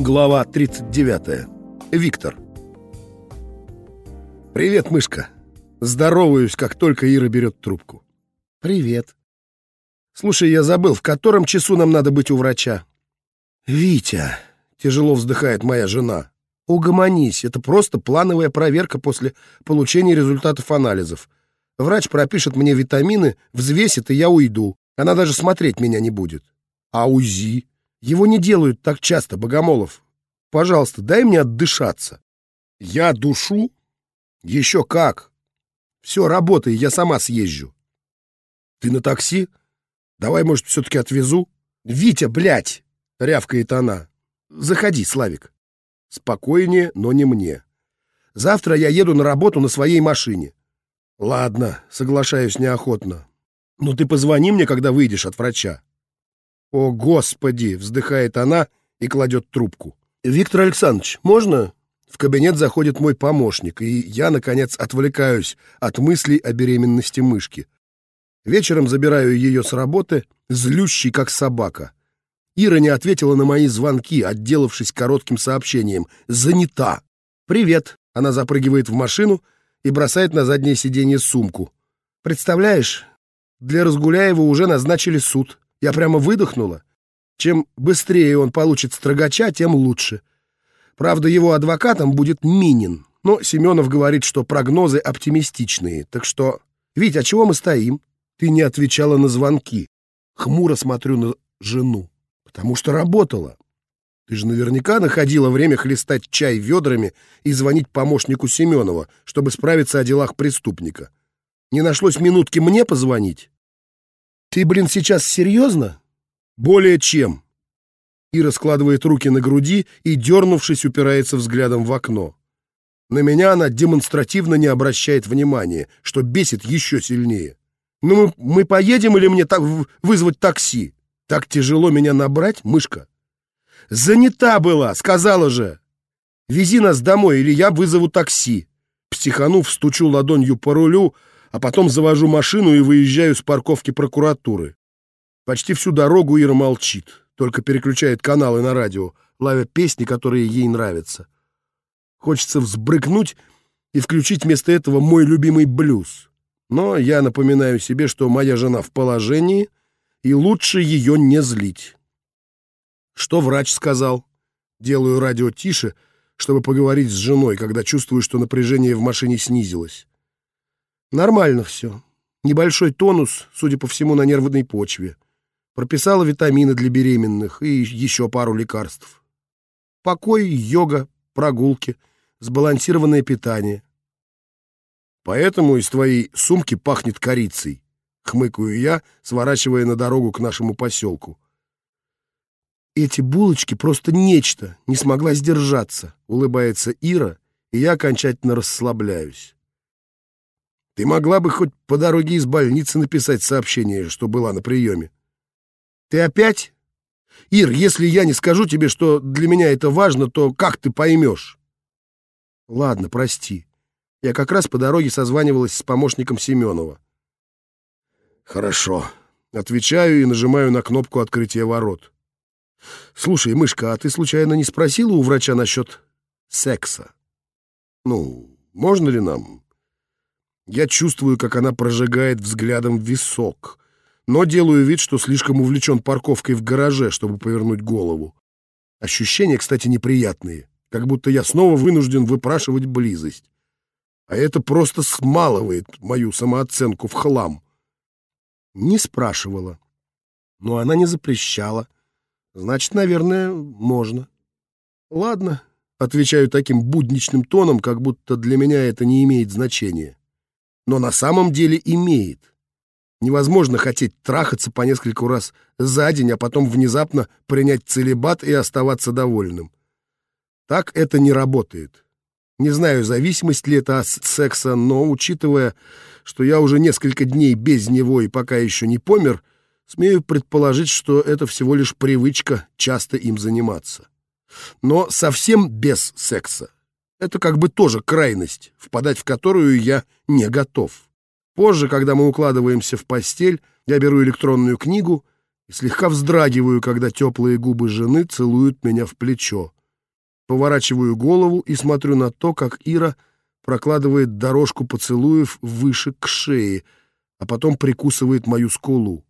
Глава 39. Виктор. «Привет, мышка!» Здороваюсь, как только Ира берет трубку. «Привет. Слушай, я забыл, в котором часу нам надо быть у врача?» «Витя!» — тяжело вздыхает моя жена. «Угомонись, это просто плановая проверка после получения результатов анализов. Врач пропишет мне витамины, взвесит, и я уйду. Она даже смотреть меня не будет. А УЗИ? Его не делают так часто, Богомолов. Пожалуйста, дай мне отдышаться. Я душу? Еще как. Все, работай, я сама съезжу. Ты на такси? Давай, может, все-таки отвезу? Витя, блядь! Рявкает она. Заходи, Славик. Спокойнее, но не мне. Завтра я еду на работу на своей машине. Ладно, соглашаюсь неохотно. Но ты позвони мне, когда выйдешь от врача. О, Господи! Вздыхает она и кладет трубку. Виктор Александрович, можно? В кабинет заходит мой помощник, и я, наконец, отвлекаюсь от мыслей о беременности мышки. Вечером забираю ее с работы, злющий, как собака. Ира не ответила на мои звонки, отделавшись коротким сообщением. «Занята!» «Привет!» Она запрыгивает в машину и бросает на заднее сиденье сумку. «Представляешь, для Разгуляева уже назначили суд. Я прямо выдохнула. Чем быстрее он получит строгача, тем лучше. Правда, его адвокатом будет Минин. Но Семенов говорит, что прогнозы оптимистичные. Так что... Вить, а чего мы стоим? Ты не отвечала на звонки. Хмуро смотрю на жену. Потому что работала. Ты же наверняка находила время хлестать чай ведрами и звонить помощнику Семенова, чтобы справиться о делах преступника. Не нашлось минутки мне позвонить? Ты, блин, сейчас серьезно? Более чем. Ира складывает руки на груди и, дернувшись, упирается взглядом в окно. На меня она демонстративно не обращает внимания, что бесит еще сильнее. «Ну, мы, мы поедем или мне так вызвать такси? Так тяжело меня набрать, мышка?» «Занята была, сказала же!» «Вези нас домой, или я вызову такси!» Психанув, стучу ладонью по рулю, а потом завожу машину и выезжаю с парковки прокуратуры. Почти всю дорогу Ира молчит, только переключает каналы на радио, ловя песни, которые ей нравятся. Хочется взбрыкнуть и включить вместо этого мой любимый блюз. Но я напоминаю себе, что моя жена в положении, и лучше ее не злить. Что врач сказал? Делаю радио тише, чтобы поговорить с женой, когда чувствую, что напряжение в машине снизилось. Нормально все. Небольшой тонус, судя по всему, на нервной почве. Прописала витамины для беременных и еще пару лекарств. Покой, йога, прогулки, сбалансированное питание. Поэтому из твоей сумки пахнет корицей, хмыкаю я, сворачивая на дорогу к нашему поселку. Эти булочки просто нечто, не смогла сдержаться, улыбается Ира, и я окончательно расслабляюсь. Ты могла бы хоть по дороге из больницы написать сообщение, что была на приеме. Ты опять? Ир, если я не скажу тебе, что для меня это важно, то как ты поймешь? Ладно, прости. Я как раз по дороге созванивалась с помощником Семенова. Хорошо. Отвечаю и нажимаю на кнопку открытия ворот. Слушай, мышка, а ты случайно не спросила у врача насчет секса? Ну, можно ли нам я чувствую, как она прожигает взглядом висок, но делаю вид, что слишком увлечен парковкой в гараже, чтобы повернуть голову. Ощущения, кстати, неприятные, как будто я снова вынужден выпрашивать близость. А это просто смалывает мою самооценку в хлам. Не спрашивала, но она не запрещала. Значит, наверное, можно. Ладно, отвечаю таким будничным тоном, как будто для меня это не имеет значения но на самом деле имеет. Невозможно хотеть трахаться по нескольку раз за день, а потом внезапно принять целебат и оставаться довольным. Так это не работает. Не знаю, зависимость ли это от секса, но, учитывая, что я уже несколько дней без него и пока еще не помер, смею предположить, что это всего лишь привычка часто им заниматься. Но совсем без секса это как бы тоже крайность, впадать в которую я не готов. Позже, когда мы укладываемся в постель, я беру электронную книгу и слегка вздрагиваю, когда теплые губы жены целуют меня в плечо, Поворачиваю голову и смотрю на то, как Ира прокладывает дорожку поцелуев выше к шее, а потом прикусывает мою скулу.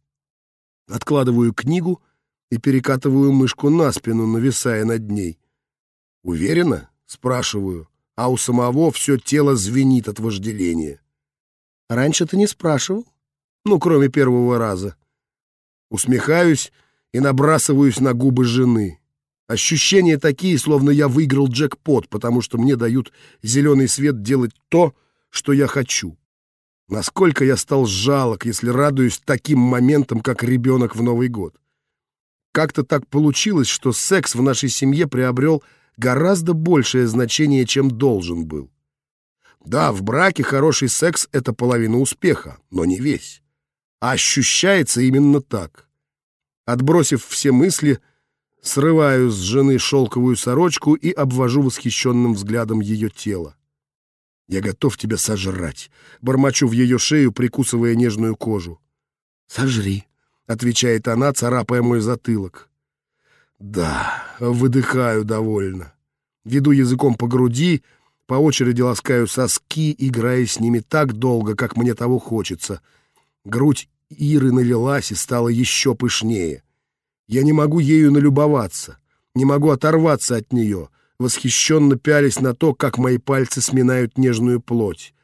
Откладываю книгу и перекатываю мышку на спину, нависая над ней. «Уверена?» — спрашиваю, а у самого все тело звенит от вожделения. «Раньше ты не спрашивал?» «Ну, кроме первого раза». Усмехаюсь и набрасываюсь на губы жены. Ощущения такие, словно я выиграл джекпот, потому что мне дают зеленый свет делать то, что я хочу. Насколько я стал жалок, если радуюсь таким моментам, как ребенок в Новый год. Как-то так получилось, что секс в нашей семье приобрел гораздо большее значение, чем должен был. Да, в браке хороший секс — это половина успеха, но не весь. А ощущается именно так. Отбросив все мысли, Срываю с жены шелковую сорочку и обвожу восхищенным взглядом ее тело. «Я готов тебя сожрать», — бормочу в ее шею, прикусывая нежную кожу. «Сожри», — отвечает она, царапая мой затылок. «Да», — выдыхаю довольно. Веду языком по груди, по очереди ласкаю соски, играя с ними так долго, как мне того хочется. Грудь Иры налилась и стала еще пышнее. Я не могу ею налюбоваться, не могу оторваться от нее, восхищенно пялись на то, как мои пальцы сминают нежную плоть.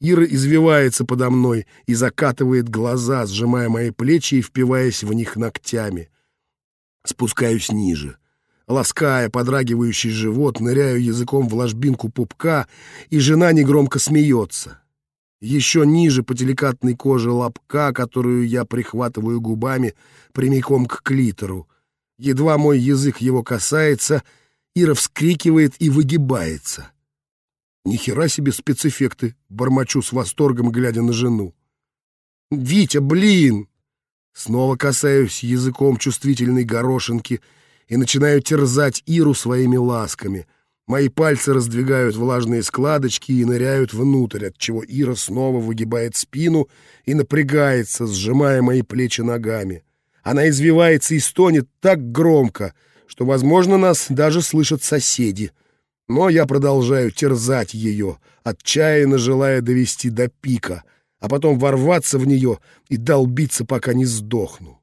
Ира извивается подо мной и закатывает глаза, сжимая мои плечи и впиваясь в них ногтями. Спускаюсь ниже. Лаская подрагивающий живот, ныряю языком в ложбинку пупка, и жена негромко смеется. Еще ниже по деликатной коже лобка, которую я прихватываю губами прямиком к клитору. Едва мой язык его касается, Ира вскрикивает и выгибается. Ни хера себе спецэффекты, бормочу с восторгом, глядя на жену. «Витя, блин!» Снова касаюсь языком чувствительной горошинки и начинаю терзать Иру своими ласками — Мои пальцы раздвигают влажные складочки и ныряют внутрь, от чего Ира снова выгибает спину и напрягается, сжимая мои плечи ногами. Она извивается и стонет так громко, что, возможно, нас даже слышат соседи. Но я продолжаю терзать ее, отчаянно желая довести до пика, а потом ворваться в нее и долбиться, пока не сдохну.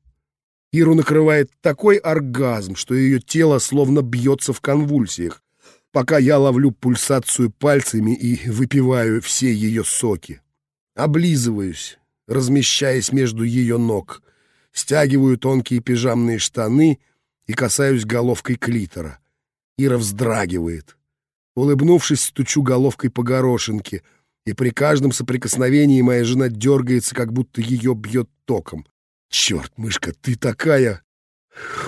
Иру накрывает такой оргазм, что ее тело словно бьется в конвульсиях, пока я ловлю пульсацию пальцами и выпиваю все ее соки. Облизываюсь, размещаясь между ее ног, стягиваю тонкие пижамные штаны и касаюсь головкой клитора. Ира вздрагивает. Улыбнувшись, стучу головкой по горошинке, и при каждом соприкосновении моя жена дергается, как будто ее бьет током. «Черт, мышка, ты такая!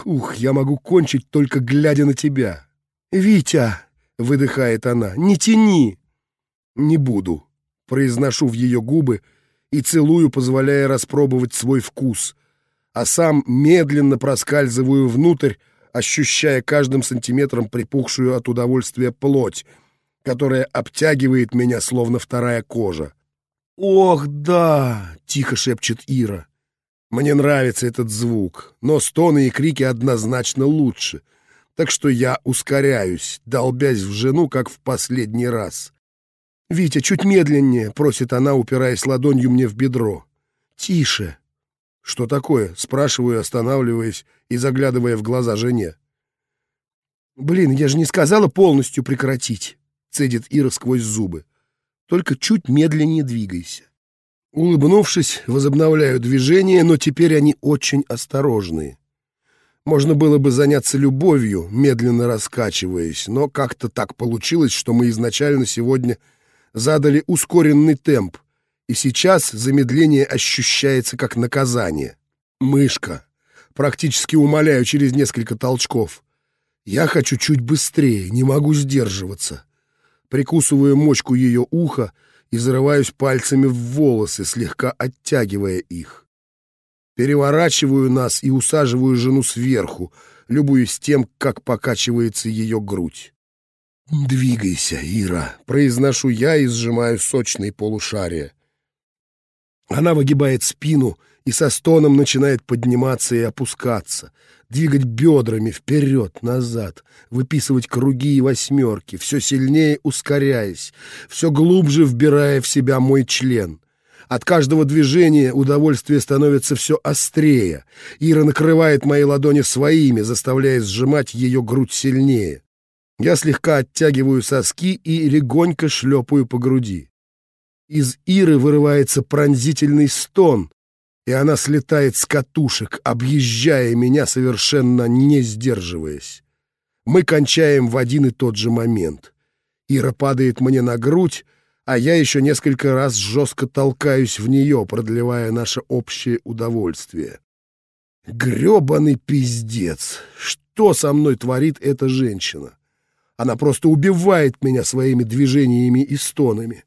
Ух, я могу кончить, только глядя на тебя!» «Витя!» — выдыхает она. «Не тяни!» «Не буду», — произношу в ее губы и целую, позволяя распробовать свой вкус, а сам медленно проскальзываю внутрь, ощущая каждым сантиметром припухшую от удовольствия плоть, которая обтягивает меня, словно вторая кожа. «Ох, да!» — тихо шепчет Ира. Мне нравится этот звук, но стоны и крики однозначно лучше — так что я ускоряюсь, долбясь в жену, как в последний раз. «Витя, чуть медленнее», — просит она, упираясь ладонью мне в бедро. «Тише». «Что такое?» — спрашиваю, останавливаясь и заглядывая в глаза жене. «Блин, я же не сказала полностью прекратить», — цедит Ира сквозь зубы. «Только чуть медленнее двигайся». Улыбнувшись, возобновляю движение, но теперь они очень осторожные. Можно было бы заняться любовью, медленно раскачиваясь, но как-то так получилось, что мы изначально сегодня задали ускоренный темп, и сейчас замедление ощущается как наказание. Мышка. Практически умоляю через несколько толчков. Я хочу чуть быстрее, не могу сдерживаться. Прикусываю мочку ее уха и зарываюсь пальцами в волосы, слегка оттягивая их. Переворачиваю нас и усаживаю жену сверху, любуясь тем, как покачивается ее грудь. «Двигайся, Ира», — произношу я и сжимаю сочные полушария. Она выгибает спину и со стоном начинает подниматься и опускаться, двигать бедрами вперед-назад, выписывать круги и восьмерки, все сильнее ускоряясь, все глубже вбирая в себя мой член. От каждого движения удовольствие становится все острее. Ира накрывает мои ладони своими, заставляя сжимать ее грудь сильнее. Я слегка оттягиваю соски и легонько шлепаю по груди. Из Иры вырывается пронзительный стон, и она слетает с катушек, объезжая меня, совершенно не сдерживаясь. Мы кончаем в один и тот же момент. Ира падает мне на грудь, а я еще несколько раз жестко толкаюсь в нее, продлевая наше общее удовольствие. Гребаный пиздец! Что со мной творит эта женщина? Она просто убивает меня своими движениями и стонами.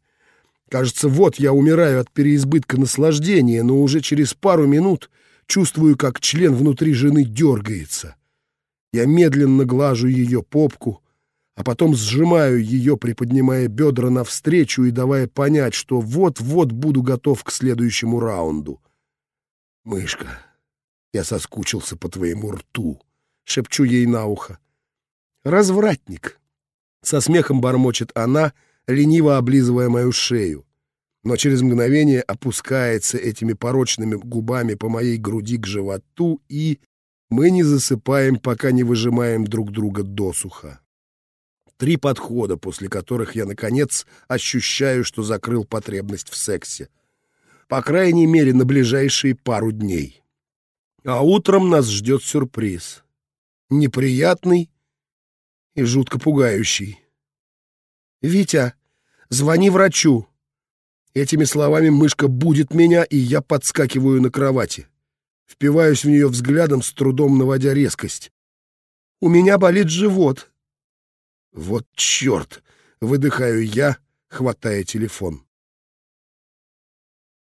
Кажется, вот я умираю от переизбытка наслаждения, но уже через пару минут чувствую, как член внутри жены дергается. Я медленно глажу ее попку, а потом сжимаю ее, приподнимая бедра навстречу и давая понять, что вот-вот буду готов к следующему раунду. «Мышка, я соскучился по твоему рту», — шепчу ей на ухо. «Развратник», — со смехом бормочет она, — лениво облизывая мою шею, но через мгновение опускается этими порочными губами по моей груди к животу, и мы не засыпаем, пока не выжимаем друг друга досуха. Три подхода, после которых я, наконец, ощущаю, что закрыл потребность в сексе. По крайней мере, на ближайшие пару дней. А утром нас ждет сюрприз. Неприятный и жутко пугающий. «Витя, звони врачу!» Этими словами мышка будет меня, и я подскакиваю на кровати. Впиваюсь в нее взглядом, с трудом наводя резкость. «У меня болит живот!» «Вот черт!» — выдыхаю я, хватая телефон.